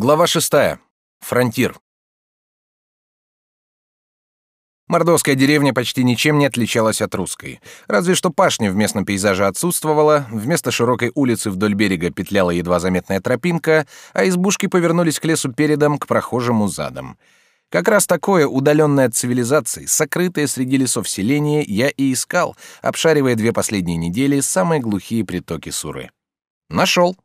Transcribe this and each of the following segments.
Глава шестая. Фронтир. Мордовская деревня почти ничем не отличалась от русской. Разве что пашня в местном пейзаже отсутствовала, вместо широкой улицы вдоль берега петляла едва заметная тропинка, а избушки повернулись к лесу передом, к прохожему задом. Как раз такое, удаленное от цивилизации, сокрытое среди лесов селение, я и искал, обшаривая две последние недели самые глухие притоки Суры. Нашел.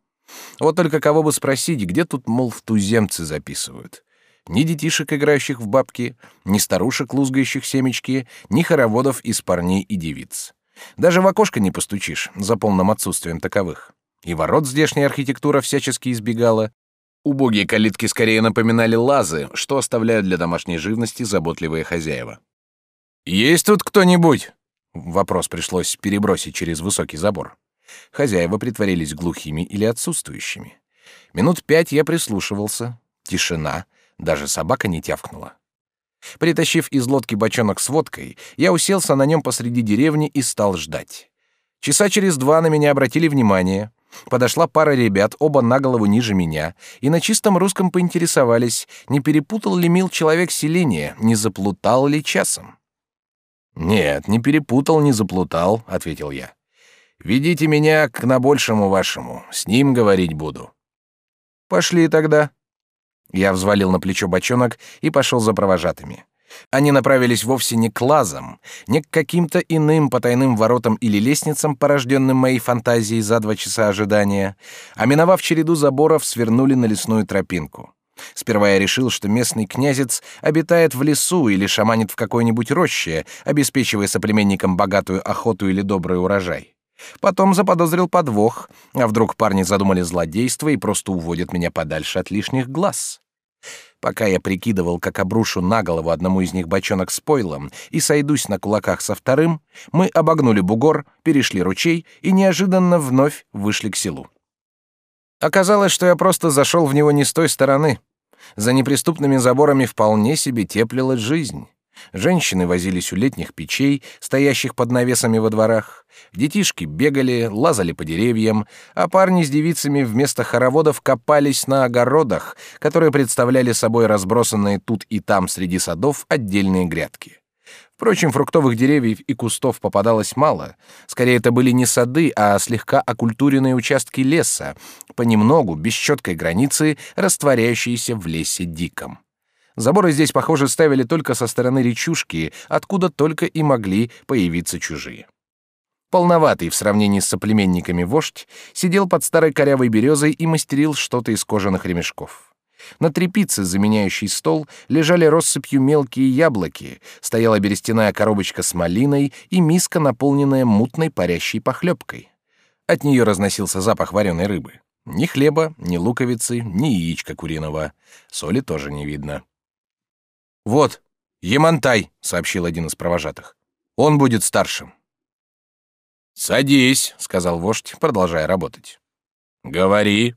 Вот только кого бы спросить, где тут, мол, в туземцы записывают. Ни детишек, играющих в бабки, ни старушек, лузгающих семечки, ни хороводов из парней и девиц. Даже в окошко не постучишь, за полным отсутствием таковых. И ворот здешняя архитектура всячески избегала. Убогие калитки скорее напоминали лазы, что оставляют для домашней живности заботливые хозяева. «Есть тут кто-нибудь?» Вопрос пришлось перебросить через высокий забор. Хозяева притворились глухими или отсутствующими. Минут пять я прислушивался. Тишина. Даже собака не тявкнула. Притащив из лодки бочонок с водкой, я уселся на нем посреди деревни и стал ждать. Часа через два на меня обратили внимание. Подошла пара ребят, оба на голову ниже меня, и на чистом русском поинтересовались, не перепутал ли мил человек селение, не заплутал ли часом. «Нет, не перепутал, не заплутал», — ответил я. «Ведите меня к набольшему вашему, с ним говорить буду». «Пошли тогда», я взвалил на плечо бочонок и пошел за провожатыми. Они направились вовсе не к лазам, не к каким-то иным потайным воротам или лестницам, порожденным моей фантазией за два часа ожидания, а миновав череду заборов, свернули на лесную тропинку. Сперва я решил, что местный князец обитает в лесу или шаманит в какой-нибудь роще, обеспечивая соплеменникам богатую охоту или добрый урожай. Потом заподозрил подвох, а вдруг парни задумали злодейство и просто уводят меня подальше от лишних глаз. Пока я прикидывал, как обрушу на голову одному из них бочонок с пойлом и сойдусь на кулаках со вторым, мы обогнули бугор, перешли ручей и неожиданно вновь вышли к селу. Оказалось, что я просто зашел в него не с той стороны. За неприступными заборами вполне себе теплилась жизнь. Женщины возились у летних печей, стоящих под навесами во дворах. Детишки бегали, лазали по деревьям, а парни с девицами вместо хороводов копались на огородах, которые представляли собой разбросанные тут и там среди садов отдельные грядки. Впрочем, фруктовых деревьев и кустов попадалось мало. Скорее, это были не сады, а слегка окультуренные участки леса, понемногу, без четкой границы, растворяющиеся в лесе диком. Заборы здесь, похоже, ставили только со стороны речушки, откуда только и могли появиться чужие. Полноватый в сравнении с соплеменниками вождь сидел под старой корявой березой и мастерил что-то из кожаных ремешков. На трепице, заменяющей стол, лежали россыпью мелкие яблоки, стояла берестяная коробочка с малиной и миска, наполненная мутной парящей похлебкой. От нее разносился запах вареной рыбы. Ни хлеба, ни луковицы, ни яичка куриного. Соли тоже не видно. «Вот, Ямантай», — сообщил один из провожатых. «Он будет старшим». «Садись», — сказал вождь, продолжая работать. «Говори».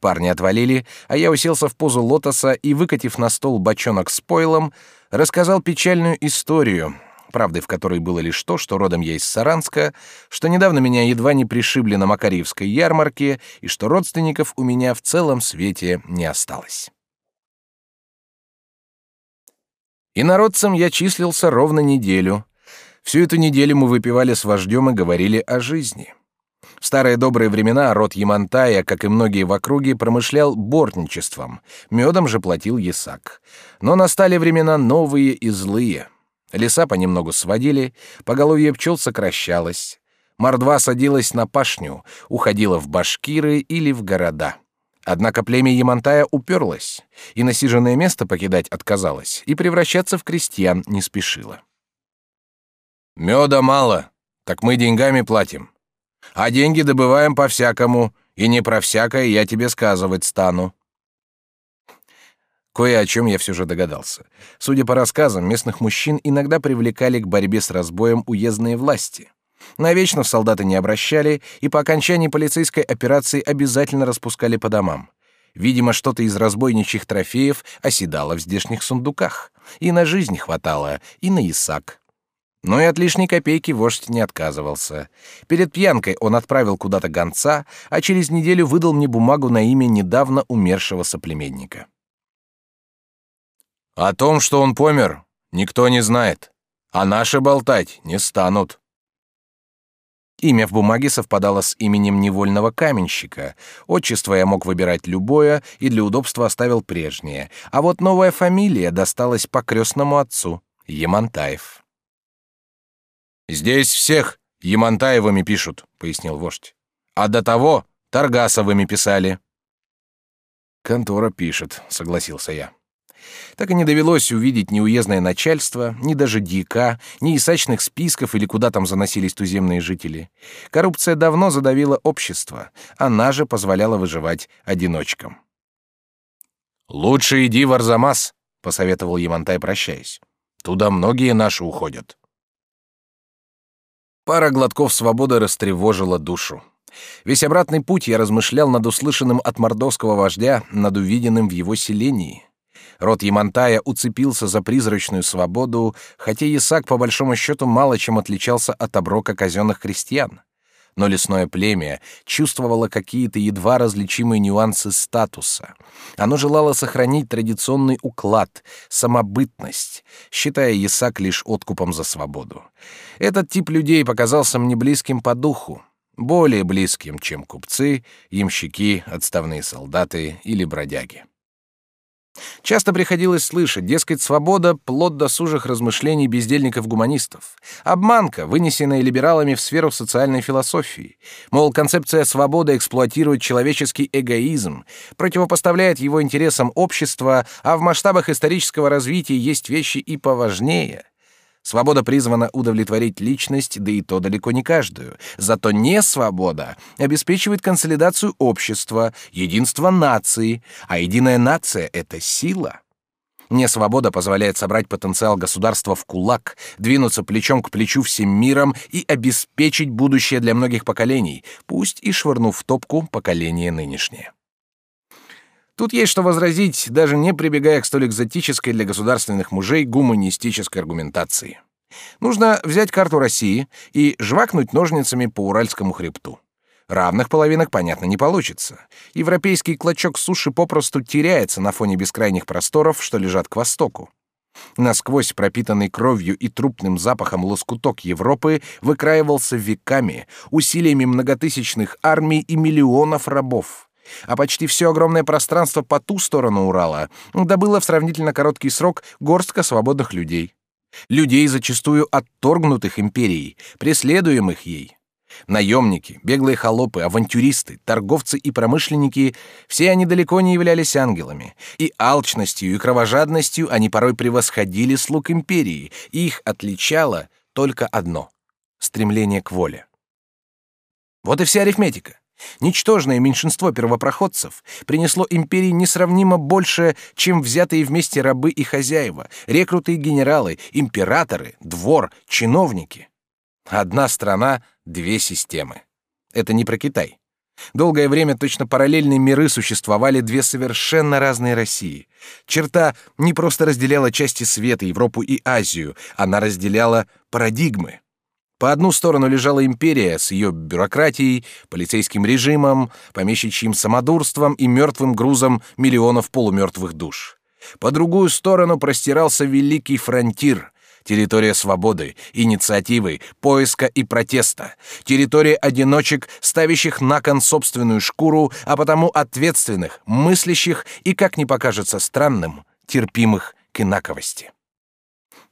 Парни отвалили, а я уселся в позу лотоса и, выкатив на стол бочонок с пойлом, рассказал печальную историю, правдой в которой было лишь то, что родом я из Саранска, что недавно меня едва не пришибли на Макарьевской ярмарке и что родственников у меня в целом свете не осталось. И народцем я числился ровно неделю. Всю эту неделю мы выпивали с вождем и говорили о жизни. В старые добрые времена род Ямантая, как и многие в округе, промышлял бортничеством, медом же платил ясак. Но настали времена новые и злые. Леса понемногу сводили, поголовье пчел сокращалось. Мордва садилась на пашню, уходила в башкиры или в города. Однако племя Ямантая уперлось, и насиженное место покидать отказалось, и превращаться в крестьян не спешило. «Меда мало, так мы деньгами платим. А деньги добываем по-всякому, и не про всякое я тебе сказывать стану». Кое о чем я все же догадался. Судя по рассказам, местных мужчин иногда привлекали к борьбе с разбоем уездные власти. Навечно в солдаты не обращали, и по окончании полицейской операции обязательно распускали по домам. Видимо, что-то из разбойничьих трофеев оседало в здешних сундуках. И на жизнь хватало, и на ясак. Но и от лишней копейки вождь не отказывался. Перед пьянкой он отправил куда-то гонца, а через неделю выдал мне бумагу на имя недавно умершего соплеменника. О том, что он помер, никто не знает, а наши болтать не станут. Имя в бумаге совпадало с именем невольного каменщика. Отчество я мог выбирать любое и для удобства оставил прежнее. А вот новая фамилия досталась по крестному отцу — Ямантаев. «Здесь всех Ямантаевыми пишут», — пояснил вождь. «А до того Таргасовыми писали». «Контора пишет», — согласился я. Так и не довелось увидеть ни уездное начальство, ни даже дика, ни исачных списков или куда там заносились туземные жители. Коррупция давно задавила общество, она же позволяла выживать одиночкам. «Лучше иди в Арзамас», — посоветовал Ямантай, прощаясь. «Туда многие наши уходят». Пара глотков свободы растревожила душу. Весь обратный путь я размышлял над услышанным от мордовского вождя, над увиденным в его селении. Род Ямантая уцепился за призрачную свободу, хотя Исаак по большому счету мало чем отличался от оброка казенных крестьян. Но лесное племя чувствовало какие-то едва различимые нюансы статуса. Оно желало сохранить традиционный уклад, самобытность, считая Исаак лишь откупом за свободу. Этот тип людей показался мне близким по духу, более близким, чем купцы, ямщики, отставные солдаты или бродяги. Часто приходилось слышать, дескать, свобода — плод досужих размышлений бездельников-гуманистов. Обманка, вынесенная либералами в сферу социальной философии. Мол, концепция свободы эксплуатирует человеческий эгоизм, противопоставляет его интересам общества, а в масштабах исторического развития есть вещи и поважнее — Свобода призвана удовлетворить личность, да и то далеко не каждую. Зато не свобода обеспечивает консолидацию общества, единство нации, а единая нация — это сила. Не свобода позволяет собрать потенциал государства в кулак, двинуться плечом к плечу всем миром и обеспечить будущее для многих поколений, пусть и швырнув в топку поколение нынешнее. Тут есть что возразить, даже не прибегая к столь экзотической для государственных мужей гуманистической аргументации. Нужно взять карту России и жвакнуть ножницами по Уральскому хребту. Равных половинок, понятно, не получится. Европейский клочок суши попросту теряется на фоне бескрайних просторов, что лежат к востоку. Насквозь пропитанный кровью и трупным запахом лоскуток Европы выкраивался веками, усилиями многотысячных армий и миллионов рабов а почти все огромное пространство по ту сторону Урала добыло в сравнительно короткий срок горстка свободных людей. Людей, зачастую отторгнутых империей, преследуемых ей. Наемники, беглые холопы, авантюристы, торговцы и промышленники — все они далеко не являлись ангелами, и алчностью и кровожадностью они порой превосходили слуг империи, и их отличало только одно — стремление к воле. Вот и вся арифметика. Ничтожное меньшинство первопроходцев принесло империи несравнимо больше, чем взятые вместе рабы и хозяева, рекруты и генералы, императоры, двор, чиновники. Одна страна, две системы. Это не про Китай. Долгое время точно параллельные миры существовали две совершенно разные России. Черта не просто разделяла части света, Европу и Азию, она разделяла парадигмы. По одну сторону лежала империя с ее бюрократией, полицейским режимом, помещичьим самодурством и мертвым грузом миллионов полумертвых душ. По другую сторону простирался великий фронтир, территория свободы, инициативы, поиска и протеста, территория одиночек, ставящих на кон собственную шкуру, а потому ответственных, мыслящих и, как не покажется странным, терпимых к инаковости.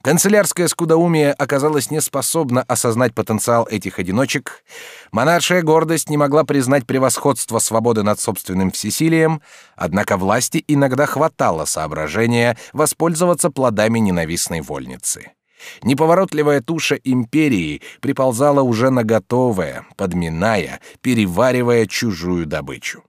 Канцелярское скудоумие оказалось неспособно осознать потенциал этих одиночек, монаршая гордость не могла признать превосходство свободы над собственным всесилием, однако власти иногда хватало соображения воспользоваться плодами ненавистной вольницы. Неповоротливая туша империи приползала уже на готовое, подминая, переваривая чужую добычу.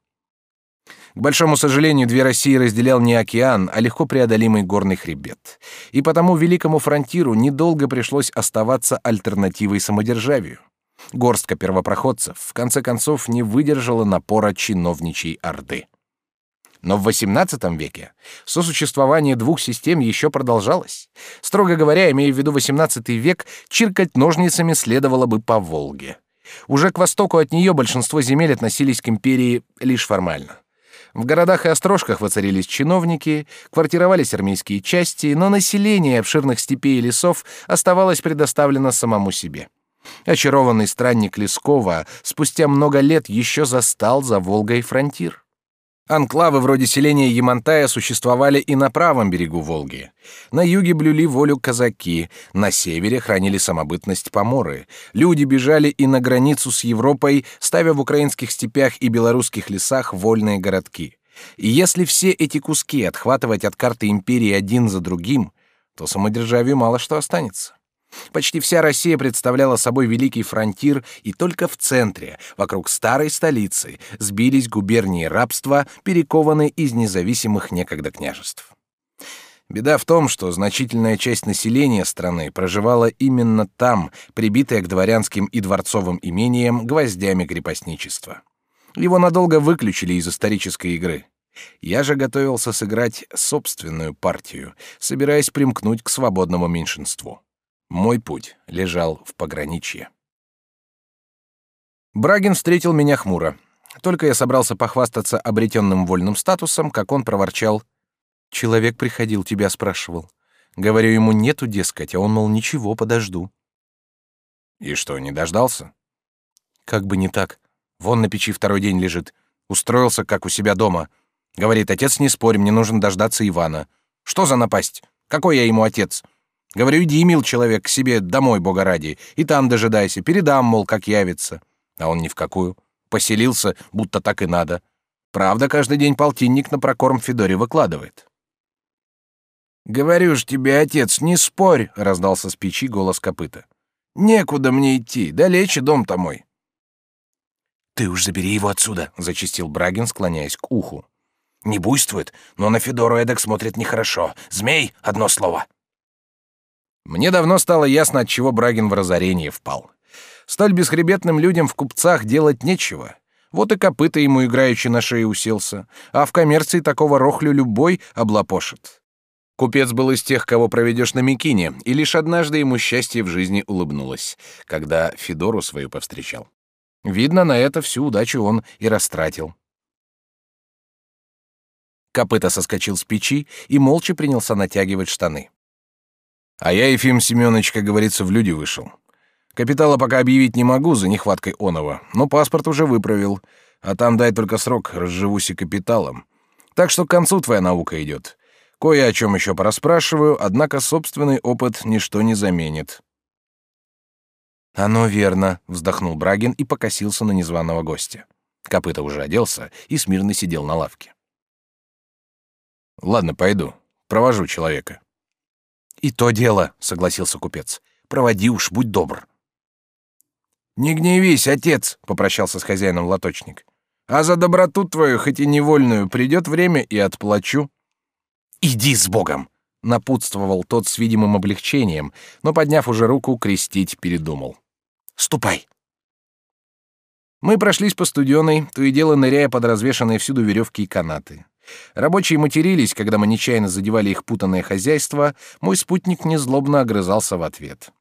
К большому сожалению, две России разделял не океан, а легко преодолимый горный хребет. И потому великому фронтиру недолго пришлось оставаться альтернативой самодержавию. Горстка первопроходцев в конце концов не выдержала напора чиновничьей орды. Но в XVIII веке сосуществование двух систем еще продолжалось. Строго говоря, имея в виду XVIII век, чиркать ножницами следовало бы по Волге. Уже к востоку от нее большинство земель относились к империи лишь формально. В городах и острожках воцарились чиновники, квартировались армейские части, но население обширных степей и лесов оставалось предоставлено самому себе. Очарованный странник Лескова спустя много лет еще застал за Волгой фронтир. Анклавы вроде селения Ямантая существовали и на правом берегу Волги. На юге блюли волю казаки, на севере хранили самобытность поморы. Люди бежали и на границу с Европой, ставя в украинских степях и белорусских лесах вольные городки. И если все эти куски отхватывать от карты империи один за другим, то самодержавию мало что останется. Почти вся Россия представляла собой великий фронтир, и только в центре, вокруг старой столицы, сбились губернии рабства, перекованные из независимых некогда княжеств. Беда в том, что значительная часть населения страны проживала именно там, прибитая к дворянским и дворцовым имениям гвоздями крепостничества. Его надолго выключили из исторической игры. Я же готовился сыграть собственную партию, собираясь примкнуть к свободному меньшинству. Мой путь лежал в пограничье. Брагин встретил меня хмуро. Только я собрался похвастаться обретенным вольным статусом, как он проворчал. «Человек приходил, тебя спрашивал. Говорю ему, нету, дескать, а он, мол, ничего, подожду». «И что, не дождался?» «Как бы не так. Вон на печи второй день лежит. Устроился, как у себя дома. Говорит, отец, не спорь, мне нужно дождаться Ивана. Что за напасть? Какой я ему отец? Говорю, иди, мил человек, к себе домой, бога ради, и там дожидайся, передам, мол, как явится. А он ни в какую. Поселился, будто так и надо. Правда, каждый день полтинник на прокорм Федоре выкладывает. «Говорю ж тебе, отец, не спорь!» — раздался с печи голос копыта. «Некуда мне идти, далече дом-то мой». «Ты уж забери его отсюда!» — зачистил Брагин, склоняясь к уху. «Не буйствует, но на Федору эдак смотрит нехорошо. Змей — одно слово!» Мне давно стало ясно, от чего Брагин в разорение впал. Столь бесхребетным людям в купцах делать нечего. Вот и копыта ему играючи на шее уселся, а в коммерции такого рохлю любой облапошит. Купец был из тех, кого проведешь на Микине, и лишь однажды ему счастье в жизни улыбнулось, когда Федору свою повстречал. Видно, на это всю удачу он и растратил. Копыта соскочил с печи и молча принялся натягивать штаны. А я, Ефим Семенович, как говорится, в люди вышел. Капитала пока объявить не могу за нехваткой оного, но паспорт уже выправил, а там дай только срок, разживусь и капиталом. Так что к концу твоя наука идет. Кое о чем еще пораспрашиваю, однако собственный опыт ничто не заменит. «Оно верно», — вздохнул Брагин и покосился на незваного гостя. Копыта уже оделся и смирно сидел на лавке. «Ладно, пойду. Провожу человека». «И то дело», — согласился купец. «Проводи уж, будь добр». «Не гневись, отец», — попрощался с хозяином лоточник. «А за доброту твою, хоть и невольную, придет время и отплачу». «Иди с Богом!» — напутствовал тот с видимым облегчением, но, подняв уже руку, крестить передумал. «Ступай!» Мы прошлись по студеной, то и дело ныряя под развешанные всюду веревки и канаты. Рабочие матерились, когда мы нечаянно задевали их путанное хозяйство, мой спутник незлобно огрызался в ответ.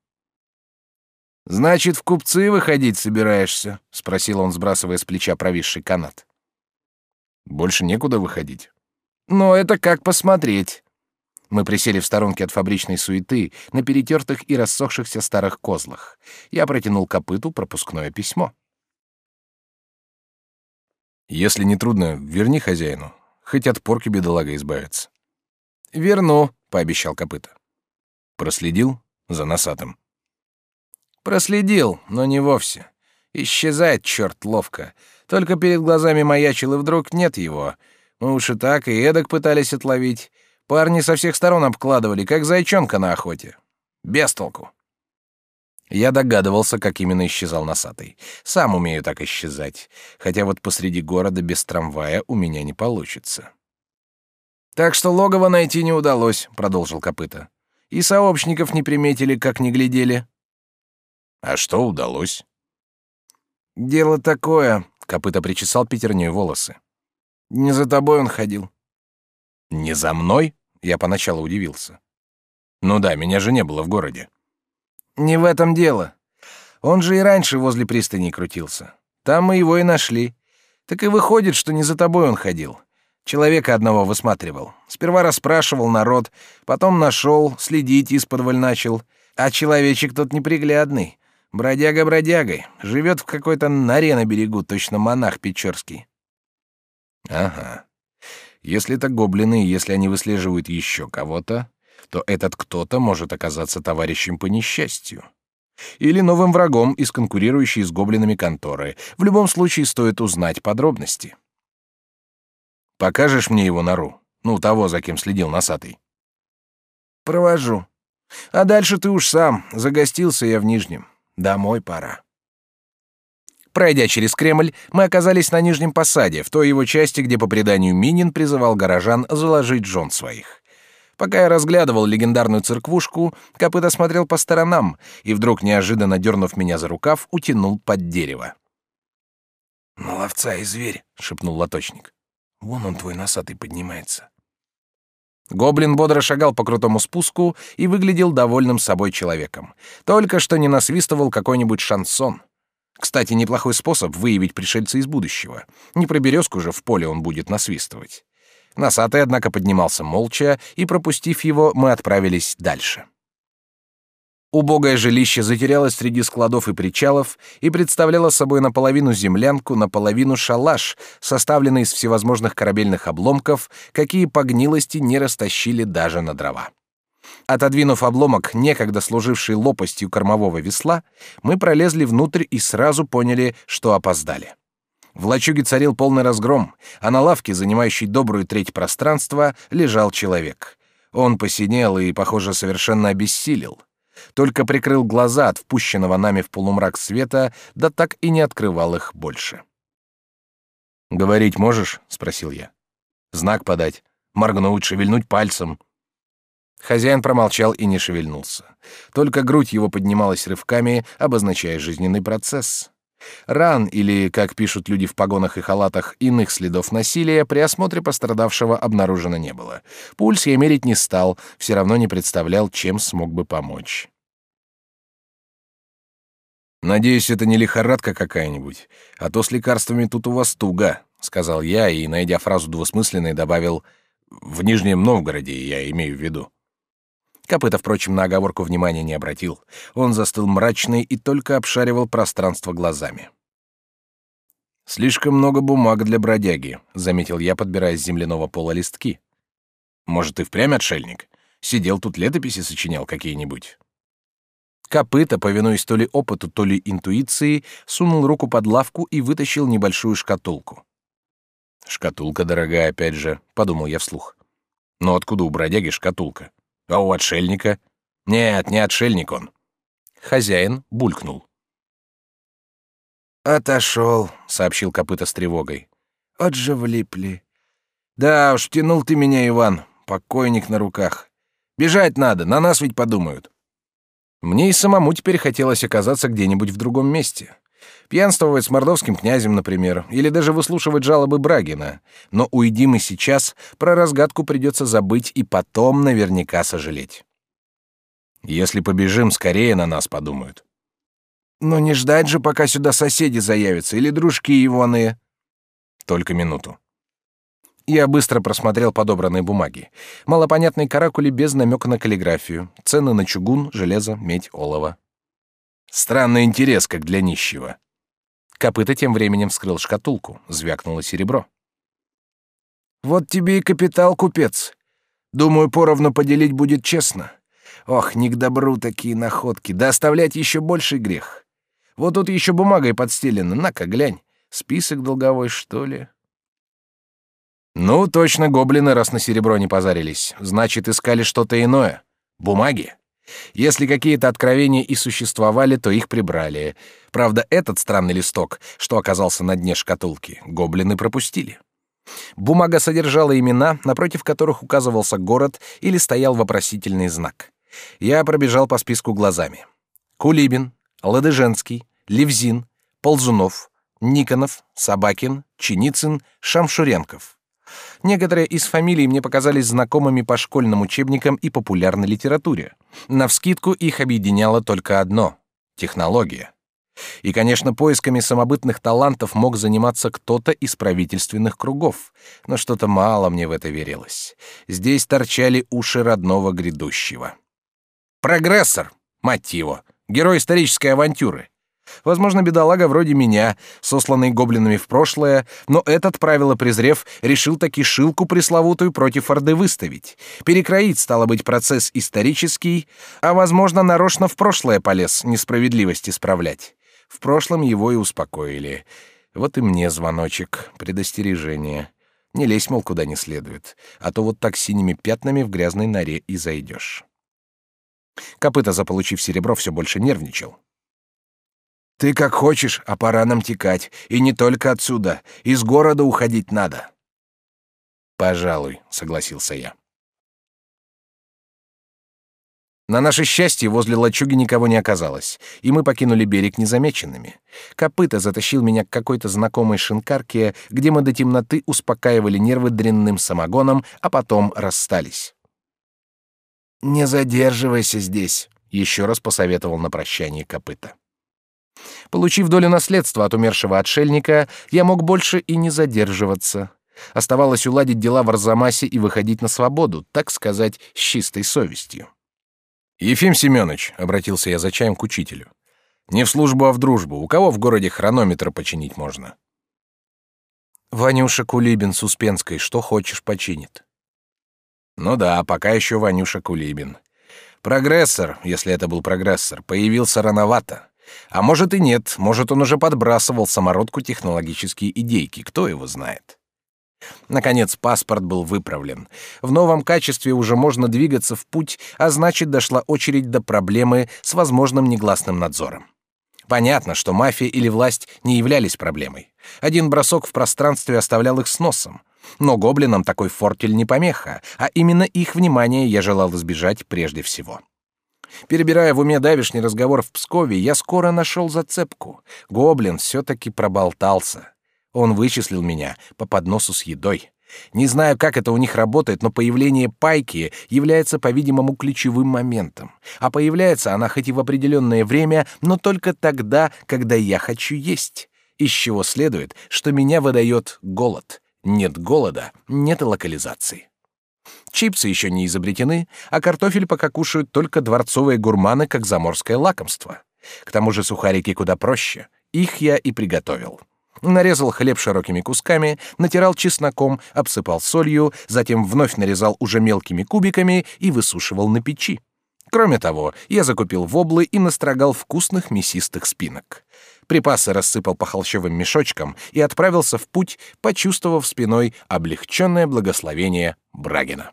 «Значит, в купцы выходить собираешься?» — спросил он, сбрасывая с плеча провисший канат. «Больше некуда выходить». «Но это как посмотреть». Мы присели в сторонке от фабричной суеты на перетертых и рассохшихся старых козлах. Я протянул копыту пропускное письмо. «Если не трудно, верни хозяину. Хоть от порки бедолага избавиться. «Верну», — пообещал копыта. Проследил за носатым. Проследил, но не вовсе. Исчезает черт ловко. Только перед глазами маячил, и вдруг нет его. Мы уж и так, и эдак пытались отловить. Парни со всех сторон обкладывали, как зайчонка на охоте. Без толку. Я догадывался, как именно исчезал носатый. Сам умею так исчезать. Хотя вот посреди города без трамвая у меня не получится. «Так что логово найти не удалось», — продолжил копыта. «И сообщников не приметили, как не глядели». «А что удалось?» «Дело такое», — копыта причесал пятерней волосы. «Не за тобой он ходил. Не за мной? Я поначалу удивился. Ну да, меня же не было в городе. Не в этом дело. Он же и раньше возле пристани крутился. Там мы его и нашли. Так и выходит, что не за тобой он ходил. Человека одного высматривал. Сперва расспрашивал народ, потом нашел, следить исподволь начал. А человечек тот неприглядный. Бродяга бродягой. Живет в какой-то норе на берегу, точно монах Печорский. Ага. Если это гоблины, если они выслеживают еще кого-то, то этот кто-то может оказаться товарищем по несчастью. Или новым врагом из конкурирующей с гоблинами конторы. В любом случае стоит узнать подробности. Покажешь мне его нору? Ну, того, за кем следил носатый. Провожу. А дальше ты уж сам. Загостился я в Нижнем. Домой пора. Пройдя через Кремль, мы оказались на Нижнем Посаде, в той его части, где, по преданию, Минин призывал горожан заложить жен своих. Пока я разглядывал легендарную церквушку, копыт осмотрел по сторонам и вдруг, неожиданно дернув меня за рукав, утянул под дерево. «На ловца и зверь», — шепнул лоточник. «Вон он, твой носатый, поднимается». Гоблин бодро шагал по крутому спуску и выглядел довольным собой человеком. Только что не насвистывал какой-нибудь шансон. Кстати, неплохой способ выявить пришельца из будущего. Не про березку же в поле он будет насвистывать. Носатый, однако, поднимался молча, и, пропустив его, мы отправились дальше. Убогое жилище затерялось среди складов и причалов и представляло собой наполовину землянку, наполовину шалаш, составленный из всевозможных корабельных обломков, какие по гнилости не растащили даже на дрова. Отодвинув обломок, некогда служивший лопастью кормового весла, мы пролезли внутрь и сразу поняли, что опоздали. В лачуге царил полный разгром, а на лавке, занимающей добрую треть пространства, лежал человек. Он посинел и, похоже, совершенно обессилел. Только прикрыл глаза от впущенного нами в полумрак света, да так и не открывал их больше. «Говорить можешь?» — спросил я. «Знак подать, моргнуть, шевельнуть пальцем». Хозяин промолчал и не шевельнулся. Только грудь его поднималась рывками, обозначая жизненный процесс. Ран или, как пишут люди в погонах и халатах, иных следов насилия при осмотре пострадавшего обнаружено не было. Пульс я мерить не стал, все равно не представлял, чем смог бы помочь. «Надеюсь, это не лихорадка какая-нибудь, а то с лекарствами тут у вас туго», — сказал я и, найдя фразу двусмысленной, добавил «в Нижнем Новгороде, я имею в виду». Копыта, впрочем, на оговорку внимания не обратил. Он застыл мрачный и только обшаривал пространство глазами. «Слишком много бумаг для бродяги», — заметил я, подбирая с земляного пола листки. «Может, и впрямь отшельник? Сидел тут летописи сочинял какие-нибудь?» Копыта, повинуясь то ли опыту, то ли интуиции, сунул руку под лавку и вытащил небольшую шкатулку. «Шкатулка дорогая, опять же», — подумал я вслух. «Но откуда у бродяги шкатулка? А у отшельника? Нет, не отшельник он. Хозяин булькнул. «Отошел», — сообщил копыта с тревогой. «От же влипли». «Да уж, тянул ты меня, Иван, покойник на руках. Бежать надо, на нас ведь подумают». Мне и самому теперь хотелось оказаться где-нибудь в другом месте. Пьянствовать с мордовским князем, например, или даже выслушивать жалобы Брагина. Но уйди мы сейчас, про разгадку придется забыть и потом наверняка сожалеть. Если побежим, скорее на нас подумают. Но не ждать же, пока сюда соседи заявятся или дружки ивоные. Только минуту. Я быстро просмотрел подобранные бумаги. Малопонятные каракули без намека на каллиграфию. Цены на чугун, железо, медь, олово. Странный интерес, как для нищего. Копыта тем временем вскрыл шкатулку, звякнуло серебро. «Вот тебе и капитал, купец. Думаю, поровну поделить будет честно. Ох, не к добру такие находки, да оставлять еще больший грех. Вот тут еще бумагой подстелено, на-ка, глянь. Список долговой, что ли?» «Ну, точно гоблины, раз на серебро не позарились. Значит, искали что-то иное. Бумаги?» Если какие-то откровения и существовали, то их прибрали. Правда, этот странный листок, что оказался на дне шкатулки, гоблины пропустили. Бумага содержала имена, напротив которых указывался город или стоял вопросительный знак. Я пробежал по списку глазами. Кулибин, Ладыженский, Левзин, Ползунов, Никонов, Собакин, Чиницын, Шамшуренков. Некоторые из фамилий мне показались знакомыми по школьным учебникам и популярной литературе. Навскидку их объединяло только одно — технология. И, конечно, поисками самобытных талантов мог заниматься кто-то из правительственных кругов, но что-то мало мне в это верилось. Здесь торчали уши родного грядущего. Прогрессор, мать его, герой исторической авантюры. Возможно, бедолага вроде меня, сосланный гоблинами в прошлое, но этот, правило презрев, решил таки шилку пресловутую против Орды выставить. Перекроить, стало быть, процесс исторический, а, возможно, нарочно в прошлое полез несправедливость исправлять. В прошлом его и успокоили. Вот и мне звоночек, предостережение. Не лезь, мол, куда не следует, а то вот так синими пятнами в грязной норе и зайдешь. Копыта, заполучив серебро, все больше нервничал. «Ты как хочешь, а пора нам текать. И не только отсюда. Из города уходить надо». «Пожалуй», — согласился я. На наше счастье, возле лачуги никого не оказалось, и мы покинули берег незамеченными. Копыта затащил меня к какой-то знакомой шинкарке, где мы до темноты успокаивали нервы дрянным самогоном, а потом расстались. «Не задерживайся здесь», — еще раз посоветовал на прощание Копыта. Получив долю наследства от умершего отшельника, я мог больше и не задерживаться. Оставалось уладить дела в Арзамасе и выходить на свободу, так сказать, с чистой совестью. «Ефим Семенович», — обратился я за чаем к учителю, — «не в службу, а в дружбу. У кого в городе хронометр починить можно?» «Ванюша Кулибин с Успенской что хочешь починит». «Ну да, пока еще Ванюша Кулибин. Прогрессор, если это был прогрессор, появился рановато. А может и нет, может он уже подбрасывал самородку технологические идейки, кто его знает». Наконец паспорт был выправлен. В новом качестве уже можно двигаться в путь, а значит, дошла очередь до проблемы с возможным негласным надзором. Понятно, что мафия или власть не являлись проблемой. Один бросок в пространстве оставлял их с носом. Но гоблинам такой фортель не помеха, а именно их внимание я желал избежать прежде всего. Перебирая в уме давишний разговор в Пскове, я скоро нашел зацепку. Гоблин все-таки проболтался. Он вычислил меня по подносу с едой. Не знаю, как это у них работает, но появление пайки является, по-видимому, ключевым моментом. А появляется она хоть и в определенное время, но только тогда, когда я хочу есть. Из чего следует, что меня выдает голод. Нет голода, нет локализации. Чипсы еще не изобретены, а картофель пока кушают только дворцовые гурманы, как заморское лакомство. К тому же сухарики куда проще. Их я и приготовил. Нарезал хлеб широкими кусками, натирал чесноком, обсыпал солью, затем вновь нарезал уже мелкими кубиками и высушивал на печи. Кроме того, я закупил воблы и настрогал вкусных мясистых спинок. Припасы рассыпал по холщовым мешочкам и отправился в путь, почувствовав спиной облегченное благословение Брагина.